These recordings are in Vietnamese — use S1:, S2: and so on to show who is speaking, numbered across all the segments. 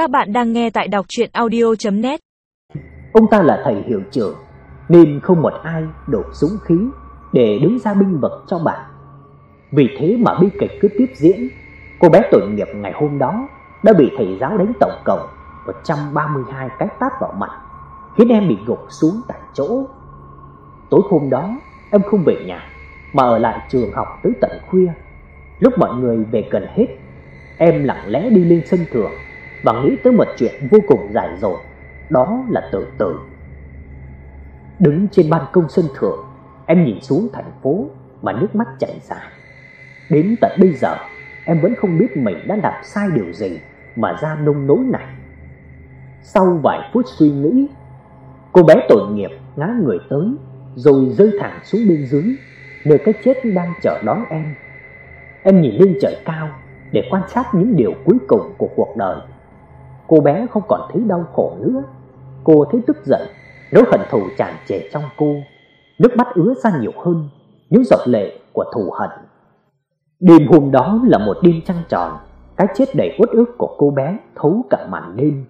S1: Các bạn đang nghe tại đọc chuyện audio.net
S2: Ông ta là thầy hiệu trưởng, Nên không một ai đổ súng khí Để đứng ra binh vực cho bạn Vì thế mà bi kịch cứ tiếp diễn, Cô bé tội nghiệp ngày hôm đó Đã bị thầy giáo đánh tổng cộng 132 cái tát vào mặt, Khiến em bị gục xuống tại chỗ. Tối hôm đó, em không về nhà, Mà ở lại trường học tới tận khuya. Lúc mọi người về gần hết, Em lặng lẽ đi lên sân thượng và nghĩ tới một chuyện vô cùng dài dột, đó là tự tử. Đứng trên ban công sân thượng, em nhìn xuống thành phố mà nước mắt chảy dài. Đến tận bây giờ, em vẫn không biết mình đã làm sai điều gì mà ra nông nỗi này. Sau vài phút suy nghĩ, cô bé tội nghiệp ngã người tới rồi rơi thẳng xuống bên dưới, nơi cái chết đang chờ đón em. Em nhìn lên trời cao để quan sát những điều cuối cùng của cuộc đời. Cô bé không còn thấy đau khổ nữa. Cô thấy tức giận, nỗi hận thù tràn trề trong cô. Nước mắt ứa ra nhiều hơn những giọt lệ của thù hận. Đêm hôm đó là một đêm trăng tròn, cái chết đầy uất ức của cô bé thấu cả màn đêm.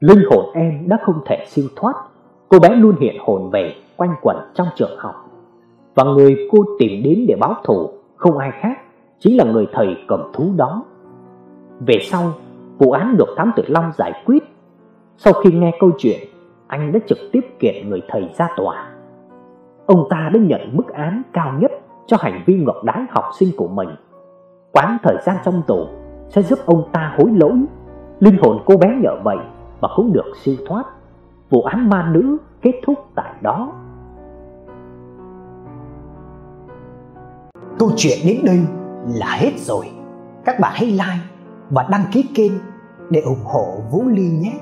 S2: Linh hồn em đã không thể siêu thoát, cô bé luôn hiện hồn về quanh quẩn trong trường học. Và người cô tìm đến để báo thù không ai khác, chính là người thầy cầm thú đó. Về sau, vụ án được thám tử Long giải quyết. Sau khi nghe câu chuyện, anh đã trực tiếp kiện người thầy ra tòa. Ông ta đã nhận mức án cao nhất cho hành vi ngược đãi học sinh của mình. Quán thời gian trong tù sẽ giúp ông ta hối lỗi. Linh hồn cô bé nhờ vậy mà cũng được siêu thoát. Vụ án ma nữ kết thúc tại đó.
S3: Câu chuyện đến đây là hết rồi. Các bạn hãy like và đăng ký kênh để ủng hộ Vũ Ly nhé.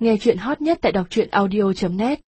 S1: Nghe chuyện hot nhất tại đọc audio.net